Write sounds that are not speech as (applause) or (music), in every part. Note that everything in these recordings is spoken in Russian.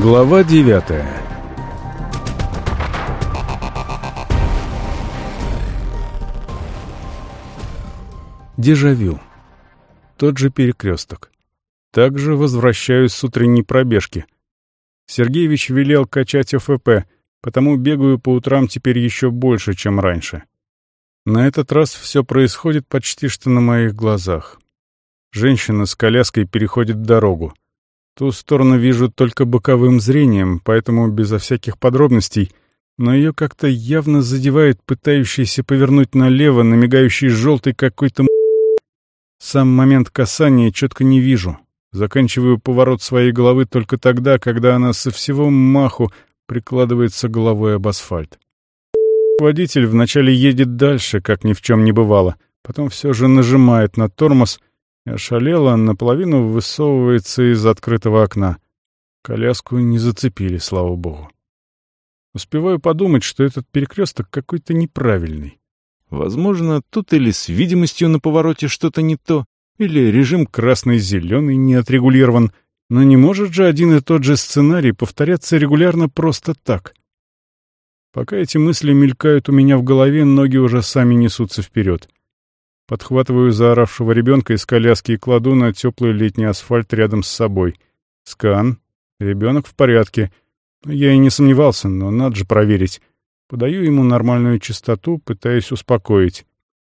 Глава девятая Дежавю. Тот же перекресток. Также возвращаюсь с утренней пробежки. Сергеевич велел качать ОФП, потому бегаю по утрам теперь еще больше, чем раньше. На этот раз все происходит почти что на моих глазах. Женщина с коляской переходит дорогу. Ту сторону вижу только боковым зрением, поэтому безо всяких подробностей, но ее как-то явно задевает пытающийся повернуть налево намигающий желтый какой-то Сам момент касания четко не вижу. Заканчиваю поворот своей головы только тогда, когда она со всего маху прикладывается головой об асфальт. Водитель вначале едет дальше, как ни в чем не бывало, потом все же нажимает на тормоз и ошалело наполовину высовывается из открытого окна. Коляску не зацепили, слава богу. Успеваю подумать, что этот перекресток какой-то неправильный. Возможно, тут или с видимостью на повороте что-то не то, или режим красный-зеленый не отрегулирован, но не может же один и тот же сценарий повторяться регулярно просто так. Пока эти мысли мелькают у меня в голове, ноги уже сами несутся вперед. Подхватываю заоравшего ребенка из коляски и кладу на теплый летний асфальт рядом с собой. Скан. Ребенок в порядке. Я и не сомневался, но надо же проверить. Подаю ему нормальную частоту, пытаясь успокоить.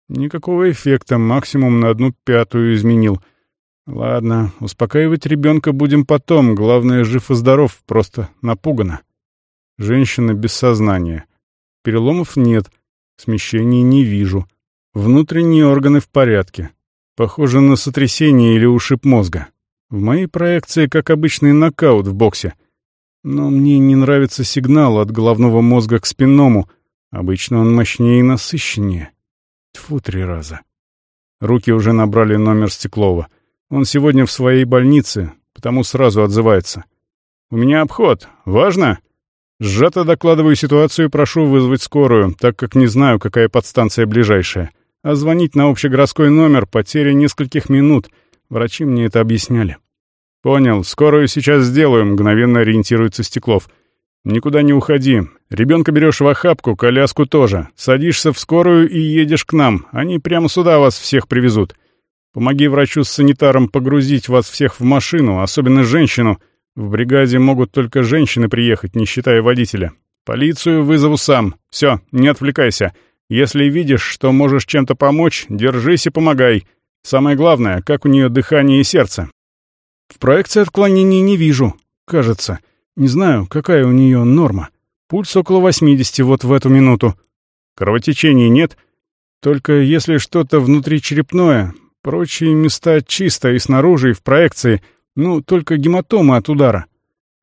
Никакого эффекта, максимум на одну пятую изменил. Ладно, успокаивать ребенка будем потом, главное, жив и здоров, просто напугана. Женщина без сознания. Переломов нет, смещений не вижу. Внутренние органы в порядке. Похоже на сотрясение или ушиб мозга. В моей проекции, как обычный нокаут в боксе — но мне не нравится сигнал от головного мозга к спинному. Обычно он мощнее и насыщеннее. Тьфу, три раза. Руки уже набрали номер Стеклова. Он сегодня в своей больнице, потому сразу отзывается. «У меня обход. Важно?» Сжато докладываю ситуацию и прошу вызвать скорую, так как не знаю, какая подстанция ближайшая. А звонить на общегородской номер — потеря нескольких минут. Врачи мне это объясняли. «Понял, скорую сейчас сделаю», — мгновенно ориентируется Стеклов. «Никуда не уходи. Ребенка берешь в охапку, коляску тоже. Садишься в скорую и едешь к нам. Они прямо сюда вас всех привезут. Помоги врачу с санитаром погрузить вас всех в машину, особенно женщину. В бригаде могут только женщины приехать, не считая водителя. Полицию вызову сам. Все, не отвлекайся. Если видишь, что можешь чем-то помочь, держись и помогай. Самое главное, как у нее дыхание и сердце. В проекции отклонений не вижу, кажется. Не знаю, какая у нее норма. Пульс около 80 вот в эту минуту. Кровотечений нет. Только если что-то внутричерепное, прочие места чисто и снаружи, и в проекции. Ну, только гематомы от удара.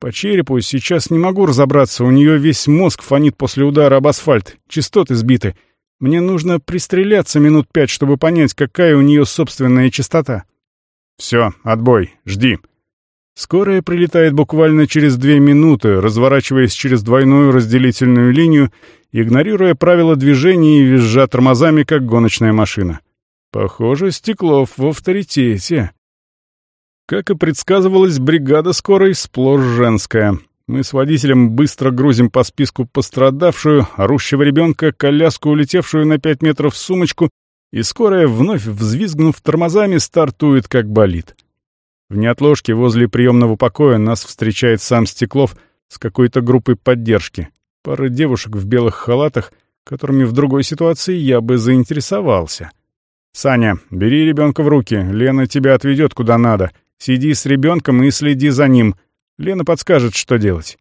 По черепу сейчас не могу разобраться, у нее весь мозг фонит после удара об асфальт, частоты сбиты. Мне нужно пристреляться минут пять, чтобы понять, какая у нее собственная частота. «Все, отбой, жди». Скорая прилетает буквально через две минуты, разворачиваясь через двойную разделительную линию, игнорируя правила движения и визжа тормозами, как гоночная машина. Похоже, Стеклов в авторитете. Как и предсказывалось, бригада скорой сплошь женская. Мы с водителем быстро грузим по списку пострадавшую, орущего ребенка, коляску, улетевшую на пять метров сумочку и скорая, вновь взвизгнув тормозами, стартует как болит. В неотложке возле приемного покоя нас встречает сам Стеклов с какой-то группой поддержки. Пара девушек в белых халатах, которыми в другой ситуации я бы заинтересовался. «Саня, бери ребенка в руки, Лена тебя отведет куда надо. Сиди с ребенком и следи за ним. Лена подскажет, что делать».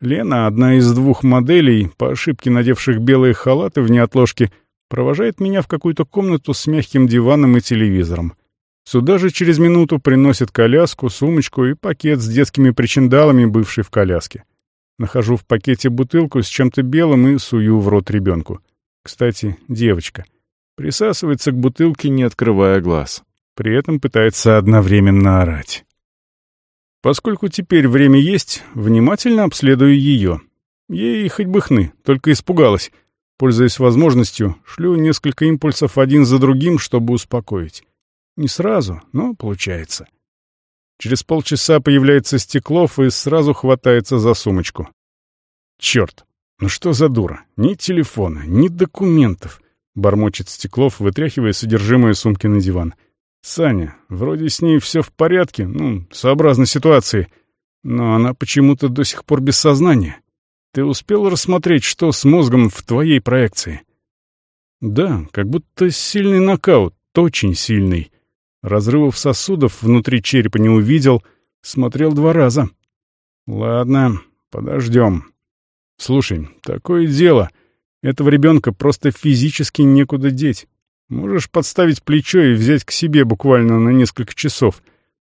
Лена, одна из двух моделей, по ошибке надевших белые халаты в неотложке, — Провожает меня в какую-то комнату с мягким диваном и телевизором. Сюда же через минуту приносит коляску, сумочку и пакет с детскими причиндалами, бывший в коляске. Нахожу в пакете бутылку с чем-то белым и сую в рот ребенку. Кстати, девочка. Присасывается к бутылке, не открывая глаз. При этом пытается одновременно орать. Поскольку теперь время есть, внимательно обследую ее. Ей хоть бы хны, только испугалась. Пользуясь возможностью, шлю несколько импульсов один за другим, чтобы успокоить. Не сразу, но получается. Через полчаса появляется Стеклов и сразу хватается за сумочку. Черт, ну что за дура? Ни телефона, ни документов. Бормочет Стеклов, вытряхивая содержимое сумки на диван. Саня, вроде с ней все в порядке, ну, сообразно ситуации. Но она почему-то до сих пор без сознания. Ты успел рассмотреть, что с мозгом в твоей проекции? Да, как будто сильный нокаут, очень сильный. Разрывов сосудов внутри черепа не увидел, смотрел два раза. Ладно, подождем. Слушай, такое дело. Этого ребенка просто физически некуда деть. Можешь подставить плечо и взять к себе буквально на несколько часов.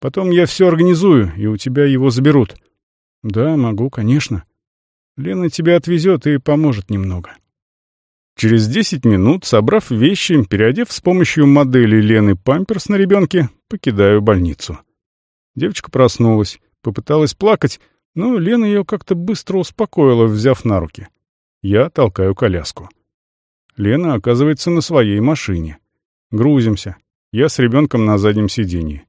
Потом я все организую, и у тебя его заберут. Да, могу, конечно. Лена тебя отвезет и поможет немного. Через десять минут, собрав вещи, переодев с помощью модели Лены памперс на ребенке, покидаю больницу. Девочка проснулась, попыталась плакать, но Лена ее как-то быстро успокоила, взяв на руки. Я толкаю коляску. Лена оказывается на своей машине. Грузимся. Я с ребенком на заднем сиденье.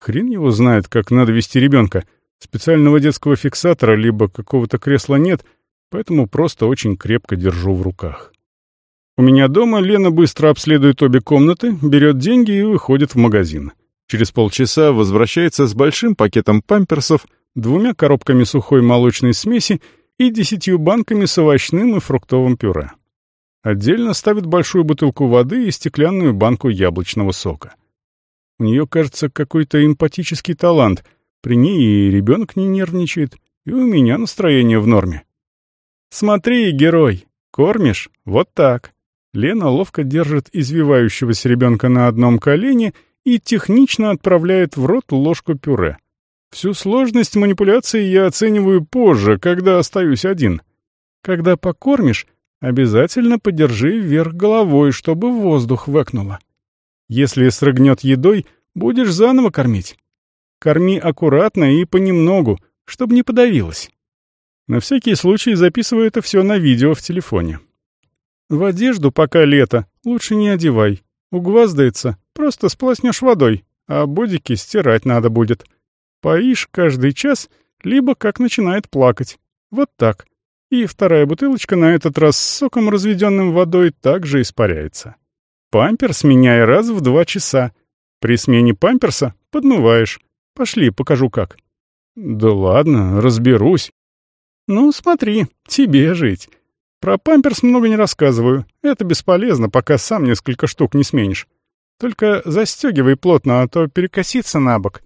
Хрен его знает, как надо вести ребенка. Специального детского фиксатора либо какого-то кресла нет, поэтому просто очень крепко держу в руках. У меня дома Лена быстро обследует обе комнаты, берет деньги и выходит в магазин. Через полчаса возвращается с большим пакетом памперсов, двумя коробками сухой молочной смеси и десятью банками с овощным и фруктовым пюре. Отдельно ставит большую бутылку воды и стеклянную банку яблочного сока. У нее, кажется, какой-то эмпатический талант. При ней и ребенок не нервничает, и у меня настроение в норме. «Смотри, герой, кормишь? Вот так». Лена ловко держит извивающегося ребенка на одном колене и технично отправляет в рот ложку пюре. Всю сложность манипуляции я оцениваю позже, когда остаюсь один. Когда покормишь, обязательно подержи вверх головой, чтобы воздух выкнуло. Если срыгнет едой, будешь заново кормить. Корми аккуратно и понемногу, чтобы не подавилось. На всякий случай записываю это все на видео в телефоне. В одежду, пока лето, лучше не одевай. Угваздается, просто сплоснешь водой, а бодики стирать надо будет. Поишь каждый час, либо как начинает плакать. Вот так. И вторая бутылочка на этот раз с соком, разведенным водой, также испаряется. Памперс меняй раз в два часа. При смене памперса подмываешь. Пошли, покажу как. Да ладно, разберусь. Ну, смотри, тебе жить. Про памперс много не рассказываю. Это бесполезно, пока сам несколько штук не сменишь. Только застегивай плотно, а то перекосится на бок.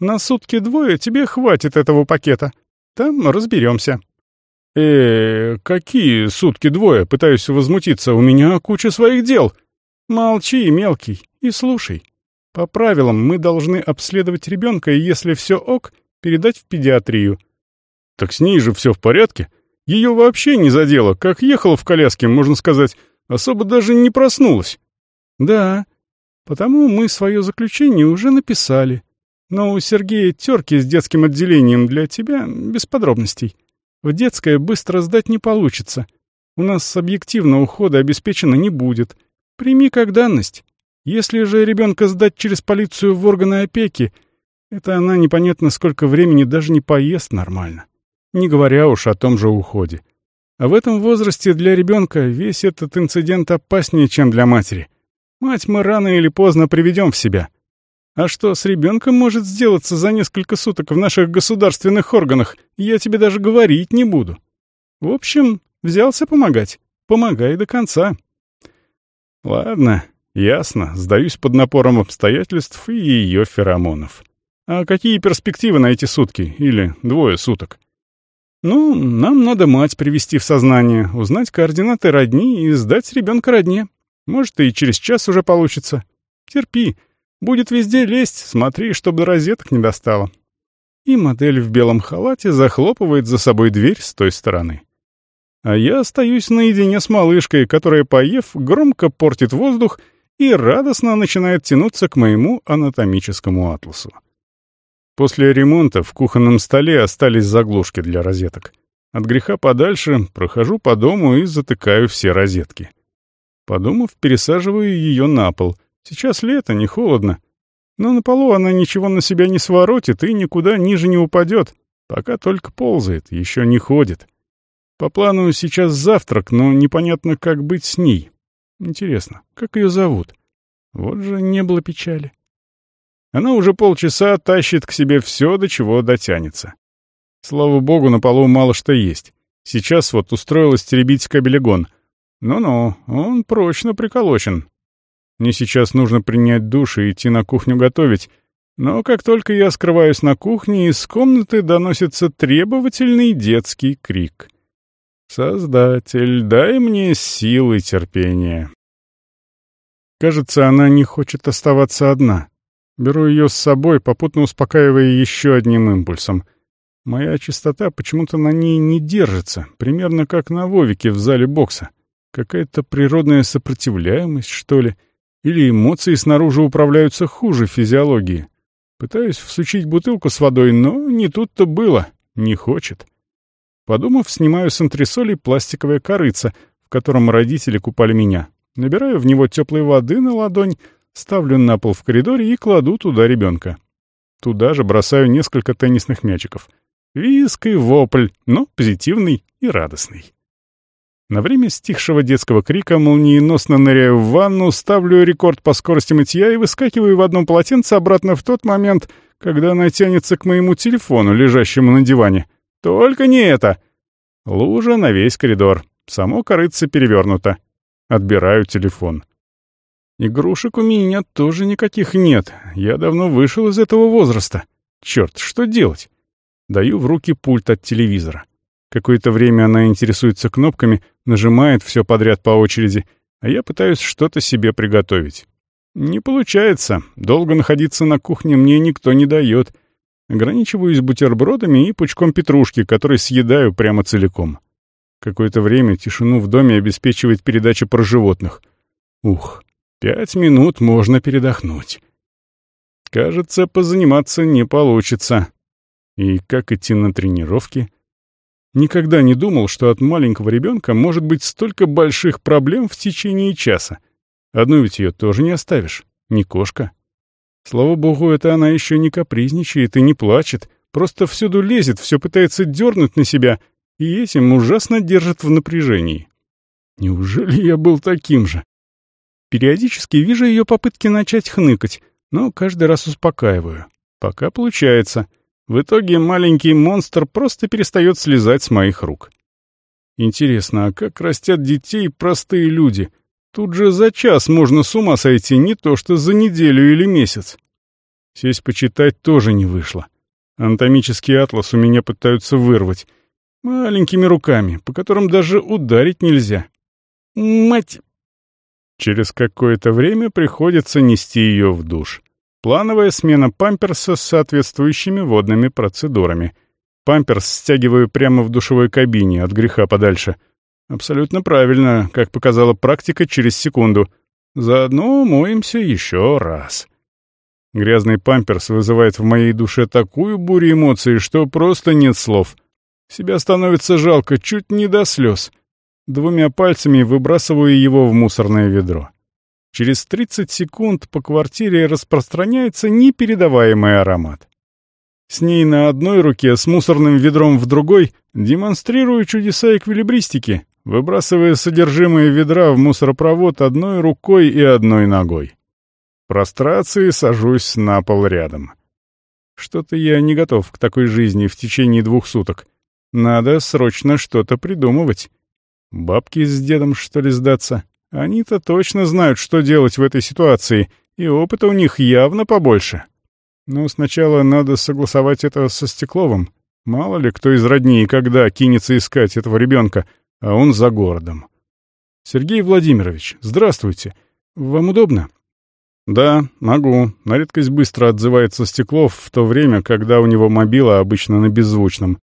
На сутки двое тебе хватит этого пакета. Там разберемся. Э какие сутки двое? Пытаюсь возмутиться. У меня куча своих дел. Молчи, мелкий, и слушай. По правилам мы должны обследовать ребенка и, если все ок, передать в педиатрию. Так с ней же все в порядке. Ее вообще не задело, как ехала в коляске, можно сказать, особо даже не проснулась. Да, потому мы свое заключение уже написали. Но у Сергея терки с детским отделением для тебя без подробностей. В детское быстро сдать не получится. У нас объективно ухода обеспечено не будет. Прими как данность. Если же ребенка сдать через полицию в органы опеки, это она непонятно сколько времени даже не поест нормально не говоря уж о том же уходе. А в этом возрасте для ребенка весь этот инцидент опаснее, чем для матери. Мать мы рано или поздно приведем в себя. А что с ребенком может сделаться за несколько суток в наших государственных органах, я тебе даже говорить не буду. В общем, взялся помогать. Помогай до конца. Ладно, ясно, сдаюсь под напором обстоятельств и ее феромонов. А какие перспективы на эти сутки или двое суток? «Ну, нам надо мать привести в сознание, узнать координаты родни и сдать ребенка родне. Может, и через час уже получится. Терпи. Будет везде лезть, смотри, чтобы розеток не достало». И модель в белом халате захлопывает за собой дверь с той стороны. А я остаюсь наедине с малышкой, которая, поев, громко портит воздух и радостно начинает тянуться к моему анатомическому атласу. После ремонта в кухонном столе остались заглушки для розеток. От греха подальше прохожу по дому и затыкаю все розетки. Подумав, пересаживаю ее на пол. Сейчас лето, не холодно. Но на полу она ничего на себя не своротит и никуда ниже не упадет. Пока только ползает, еще не ходит. По плану сейчас завтрак, но непонятно, как быть с ней. Интересно, как ее зовут? Вот же не было печали. Она уже полчаса тащит к себе все, до чего дотянется. Слава богу, на полу мало что есть. Сейчас вот устроилась теребить кабелегон. Ну-ну, он прочно приколочен. Мне сейчас нужно принять душ и идти на кухню готовить. Но как только я скрываюсь на кухне, из комнаты доносится требовательный детский крик. «Создатель, дай мне силы терпения». Кажется, она не хочет оставаться одна. Беру ее с собой, попутно успокаивая еще одним импульсом. Моя чистота почему-то на ней не держится, примерно как на Вовике в зале бокса. Какая-то природная сопротивляемость, что ли? Или эмоции снаружи управляются хуже физиологии? Пытаюсь всучить бутылку с водой, но не тут-то было. Не хочет. Подумав, снимаю с антресолей пластиковое корыце, в котором родители купали меня. Набираю в него теплой воды на ладонь, ставлю на пол в коридоре и кладу туда ребенка. Туда же бросаю несколько теннисных мячиков. Виск и вопль, но позитивный и радостный. На время стихшего детского крика молниеносно ныряю в ванну, ставлю рекорд по скорости мытья и выскакиваю в одном полотенце обратно в тот момент, когда она тянется к моему телефону, лежащему на диване. Только не это! Лужа на весь коридор. Само корыце перевернуто. Отбираю телефон. Игрушек у меня тоже никаких нет. Я давно вышел из этого возраста. Черт, что делать? Даю в руки пульт от телевизора. Какое-то время она интересуется кнопками, нажимает все подряд по очереди, а я пытаюсь что-то себе приготовить. Не получается. Долго находиться на кухне мне никто не дает. Ограничиваюсь бутербродами и пучком петрушки, который съедаю прямо целиком. Какое-то время тишину в доме обеспечивает передача про животных. Ух, пять минут можно передохнуть. Кажется, позаниматься не получится. И как идти на тренировки? Никогда не думал, что от маленького ребенка может быть столько больших проблем в течение часа. Одну ведь ее тоже не оставишь, не кошка. Слава богу, это она еще не капризничает и не плачет, просто всюду лезет, все пытается дернуть на себя, и этим ужасно держит в напряжении. Неужели я был таким же? Периодически вижу ее попытки начать хныкать, но каждый раз успокаиваю. Пока получается — в итоге маленький монстр просто перестает слезать с моих рук. Интересно, а как растят детей простые люди? Тут же за час можно с ума сойти, не то что за неделю или месяц. Сесть почитать тоже не вышло. Анатомический атлас у меня пытаются вырвать. Маленькими руками, по которым даже ударить нельзя. Мать! Через какое-то время приходится нести ее в душ. Плановая смена памперса с соответствующими водными процедурами. Памперс стягиваю прямо в душевой кабине, от греха подальше. Абсолютно правильно, как показала практика через секунду. Заодно моемся еще раз. Грязный памперс вызывает в моей душе такую бурю эмоций, что просто нет слов. Себя становится жалко, чуть не до слез. Двумя пальцами выбрасываю его в мусорное ведро. Через 30 секунд по квартире распространяется непередаваемый аромат. С ней на одной руке, с мусорным ведром в другой, демонстрирую чудеса эквилибристики, выбрасывая содержимое ведра в мусоропровод одной рукой и одной ногой. В прострации сажусь на пол рядом. Что-то я не готов к такой жизни в течение двух суток. Надо срочно что-то придумывать. Бабки с дедом, что ли, сдаться? Они-то точно знают, что делать в этой ситуации, и опыта у них явно побольше. Но сначала надо согласовать это со Стекловым. Мало ли кто из родней когда кинется искать этого ребенка, а он за городом. «Сергей Владимирович, здравствуйте. Вам удобно?» «Да, могу». На редкость быстро отзывается Стеклов в то время, когда у него мобила обычно на беззвучном.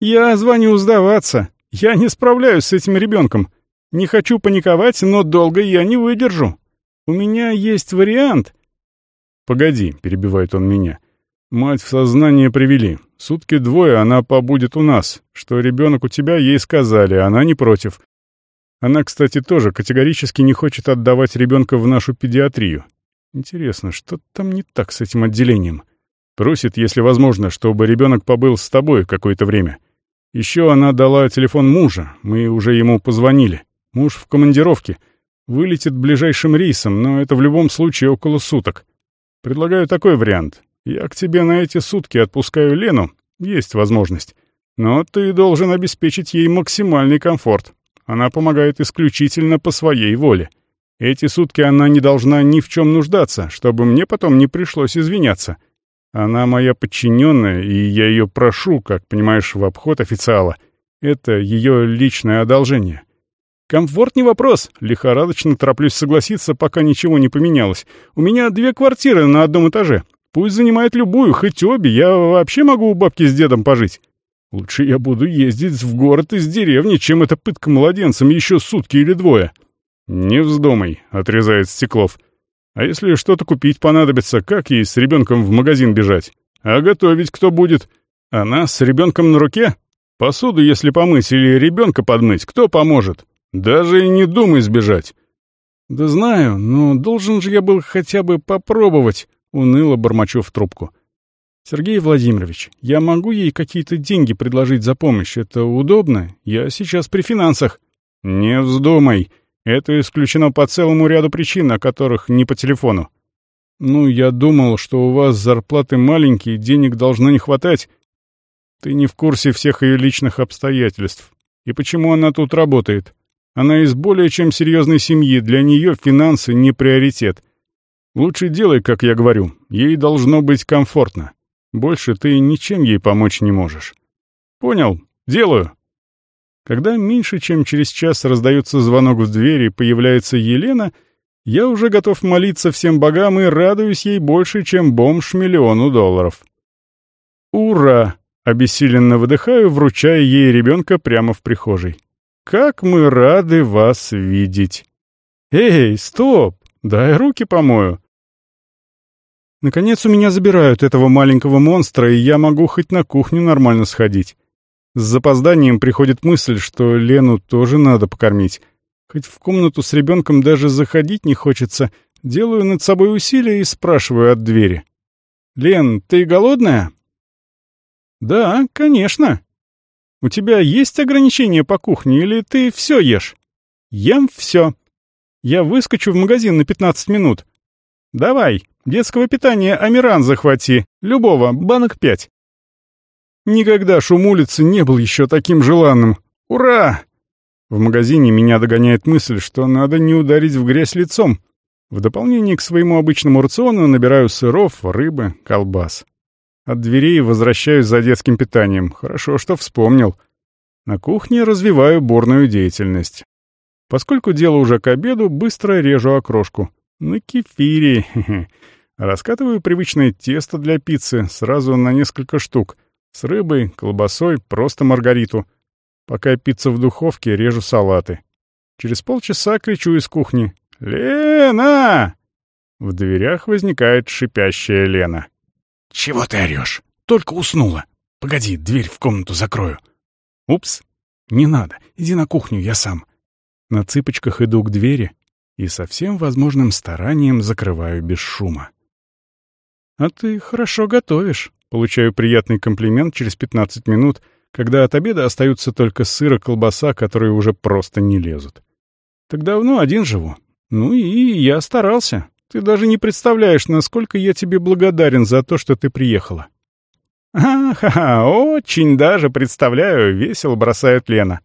«Я звоню сдаваться. Я не справляюсь с этим ребенком. Не хочу паниковать, но долго я не выдержу. У меня есть вариант. Погоди, перебивает он меня. Мать в сознание привели. Сутки двое она побудет у нас. Что ребенок у тебя, ей сказали, она не против. Она, кстати, тоже категорически не хочет отдавать ребенка в нашу педиатрию. Интересно, что там не так с этим отделением? Просит, если возможно, чтобы ребенок побыл с тобой какое-то время. Еще она дала телефон мужа, мы уже ему позвонили. Муж в командировке. Вылетит ближайшим рейсом, но это в любом случае около суток. Предлагаю такой вариант. Я к тебе на эти сутки отпускаю Лену, есть возможность. Но ты должен обеспечить ей максимальный комфорт. Она помогает исключительно по своей воле. Эти сутки она не должна ни в чем нуждаться, чтобы мне потом не пришлось извиняться. Она моя подчиненная, и я ее прошу, как понимаешь, в обход официала. Это ее личное одолжение. Комфорт не вопрос. Лихорадочно тороплюсь согласиться, пока ничего не поменялось. У меня две квартиры на одном этаже. Пусть занимает любую, хоть обе. Я вообще могу у бабки с дедом пожить. Лучше я буду ездить в город из деревни, чем эта пытка младенцем еще сутки или двое. «Не вздумай», — отрезает Стеклов. «А если что-то купить понадобится, как ей с ребенком в магазин бежать? А готовить кто будет? Она с ребенком на руке? Посуду, если помыть или ребенка подмыть, кто поможет? Даже и не думай сбежать». «Да знаю, но должен же я был хотя бы попробовать», — уныло бормочу в трубку. «Сергей Владимирович, я могу ей какие-то деньги предложить за помощь. Это удобно? Я сейчас при финансах». «Не вздумай», это исключено по целому ряду причин, о которых не по телефону. Ну, я думал, что у вас зарплаты маленькие, денег должно не хватать. Ты не в курсе всех ее личных обстоятельств. И почему она тут работает? Она из более чем серьезной семьи, для нее финансы не приоритет. Лучше делай, как я говорю, ей должно быть комфортно. Больше ты ничем ей помочь не можешь. Понял, делаю. Когда меньше чем через час раздается звонок в дверь и появляется Елена, я уже готов молиться всем богам и радуюсь ей больше, чем бомж миллиону долларов. «Ура!» — обессиленно выдыхаю, вручая ей ребенка прямо в прихожей. «Как мы рады вас видеть!» «Эй, стоп! Дай руки помою!» Наконец у меня забирают этого маленького монстра, и я могу хоть на кухню нормально сходить. С запозданием приходит мысль, что Лену тоже надо покормить. Хоть в комнату с ребенком даже заходить не хочется, делаю над собой усилия и спрашиваю от двери. «Лен, ты голодная?» «Да, конечно. У тебя есть ограничения по кухне или ты все ешь?» «Ем все. Я выскочу в магазин на 15 минут. Давай, детского питания Амиран захвати, любого, банок пять. Никогда шум улицы не был еще таким желанным. Ура! В магазине меня догоняет мысль, что надо не ударить в грязь лицом. В дополнение к своему обычному рациону набираю сыров, рыбы, колбас. От дверей возвращаюсь за детским питанием. Хорошо, что вспомнил. На кухне развиваю бурную деятельность. Поскольку дело уже к обеду, быстро режу окрошку. На кефире. Раскатываю привычное тесто для пиццы сразу на несколько штук. С рыбой, колбасой, просто маргариту. Пока пицца в духовке, режу салаты. Через полчаса кричу из кухни. «Лена!» В дверях возникает шипящая Лена. «Чего ты орешь? Только уснула. Погоди, дверь в комнату закрою». «Упс, не надо, иди на кухню, я сам». На цыпочках иду к двери и со всем возможным старанием закрываю без шума. «А ты хорошо готовишь», Получаю приятный комплимент через 15 минут, когда от обеда остаются только сыр и колбаса, которые уже просто не лезут. Так давно один живу. Ну и я старался. Ты даже не представляешь, насколько я тебе благодарен за то, что ты приехала. «Ха-ха, очень даже представляю», — весело бросает Лена.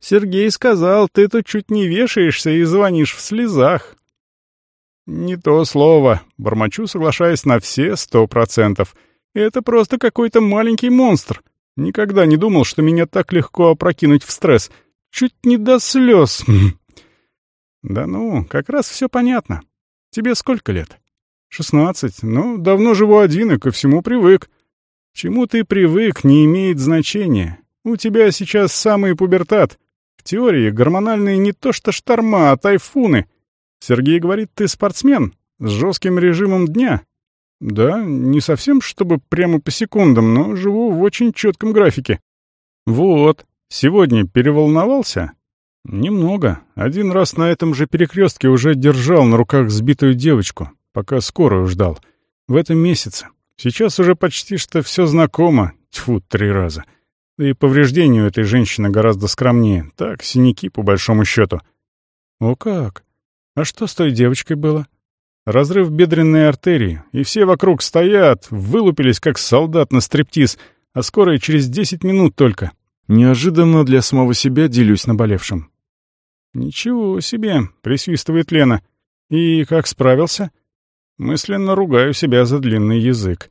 «Сергей сказал, ты тут чуть не вешаешься и звонишь в слезах». «Не то слово», — бормочу, соглашаясь на все сто процентов — это просто какой-то маленький монстр. Никогда не думал, что меня так легко опрокинуть в стресс. Чуть не до слез. (laughs) Да ну, как раз все понятно. Тебе сколько лет? Шестнадцать. Ну, давно живу один и ко всему привык. Чему ты привык, не имеет значения. У тебя сейчас самый пубертат. В теории гормональные не то что шторма, а тайфуны. Сергей говорит, ты спортсмен с жестким режимом дня. Да, не совсем, чтобы прямо по секундам, но живу в очень четком графике. Вот, сегодня переволновался? Немного. Один раз на этом же перекрестке уже держал на руках сбитую девочку. пока скорую ждал. В этом месяце. Сейчас уже почти что все знакомо. Тьфу, три раза. Да и повреждения у этой женщины гораздо скромнее. Так, синяки, по большому счету. О как! А что с той девочкой было? Разрыв бедренной артерии, и все вокруг стоят, вылупились, как солдат на стриптиз, а скорая через десять минут только. Неожиданно для самого себя делюсь наболевшим. «Ничего себе!» — присвистывает Лена. «И как справился?» Мысленно ругаю себя за длинный язык.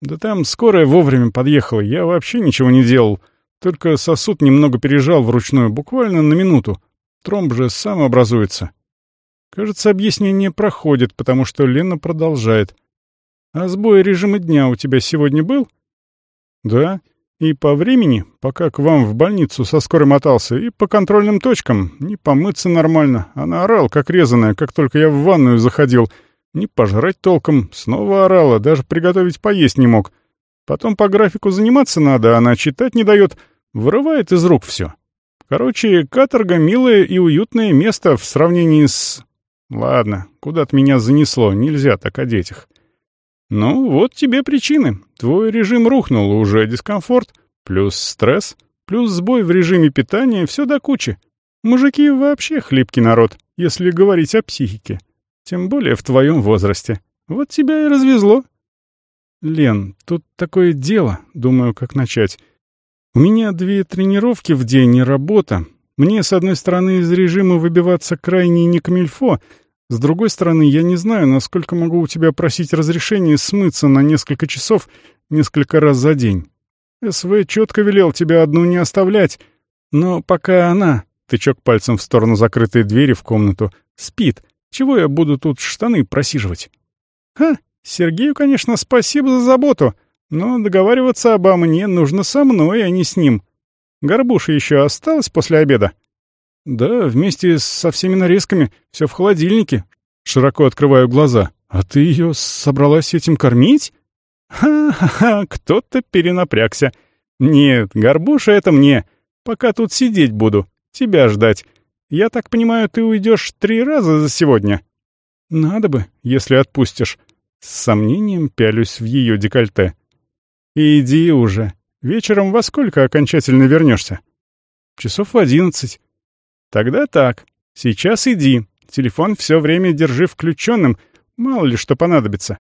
«Да там скорая вовремя подъехала, я вообще ничего не делал. Только сосуд немного пережал вручную, буквально на минуту. Тромб же сам образуется». Кажется, объяснение проходит, потому что Лена продолжает. «А сбой режима дня у тебя сегодня был?» «Да. И по времени, пока к вам в больницу со скорой мотался, и по контрольным точкам. Не помыться нормально. Она орал, как резаная, как только я в ванную заходил. Не пожрать толком. Снова орала, даже приготовить поесть не мог. Потом по графику заниматься надо, она читать не дает. Вырывает из рук все. Короче, каторга — милое и уютное место в сравнении с... Ладно, куда-то меня занесло, нельзя так о детях. Ну, вот тебе причины. Твой режим рухнул, уже дискомфорт, плюс стресс, плюс сбой в режиме питания, все до кучи. Мужики вообще хлипкий народ, если говорить о психике. Тем более в твоем возрасте. Вот тебя и развезло. Лен, тут такое дело, думаю, как начать. У меня две тренировки в день и работа, мне, с одной стороны, из режима выбиваться крайне не камильфо, с другой стороны, я не знаю, насколько могу у тебя просить разрешения смыться на несколько часов несколько раз за день. СВ четко велел тебя одну не оставлять, но пока она, тычок пальцем в сторону закрытой двери в комнату, спит, чего я буду тут штаны просиживать? Ха, Сергею, конечно, спасибо за заботу, но договариваться обо мне нужно со мной, а не с ним. Горбуша еще осталась после обеда?» «Да, вместе со всеми нарезками. Все в холодильнике». Широко открываю глаза. «А ты ее собралась этим кормить?» «Ха-ха-ха, кто-то перенапрягся. Нет, горбуша это мне. Пока тут сидеть буду, тебя ждать. Я так понимаю, ты уйдешь три раза за сегодня?» «Надо бы, если отпустишь». С сомнением пялюсь в ее декольте. «Иди уже. Вечером во сколько окончательно вернешься? Часов в одиннадцать. Тогда так. Сейчас иди. Телефон все время держи включенным, мало ли что понадобится.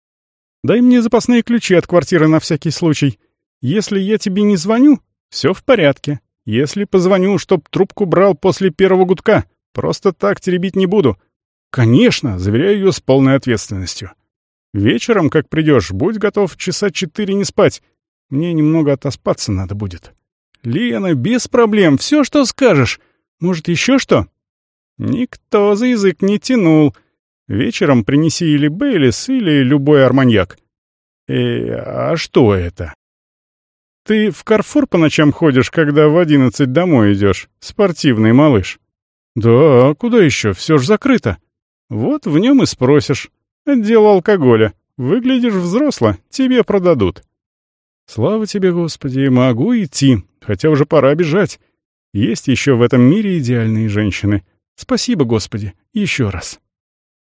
Дай мне запасные ключи от квартиры на всякий случай. Если я тебе не звоню, все в порядке. Если позвоню, чтоб трубку брал после первого гудка, просто так теребить не буду. Конечно, заверяю ее с полной ответственностью. Вечером, как придешь, будь готов часа четыре не спать, мне немного отоспаться надо будет. Лена, без проблем, все, что скажешь. Может, еще что? Никто за язык не тянул. Вечером принеси или Бейлис, или любой арманьяк. Э, а что это? Ты в Карфур по ночам ходишь, когда в одиннадцать домой идешь, спортивный малыш. Да, куда еще, все ж закрыто. Вот в нем и спросишь. Отдел алкоголя. Выглядишь взросло, тебе продадут. Слава тебе, Господи, могу идти, хотя уже пора бежать. Есть еще в этом мире идеальные женщины. Спасибо, Господи, еще раз.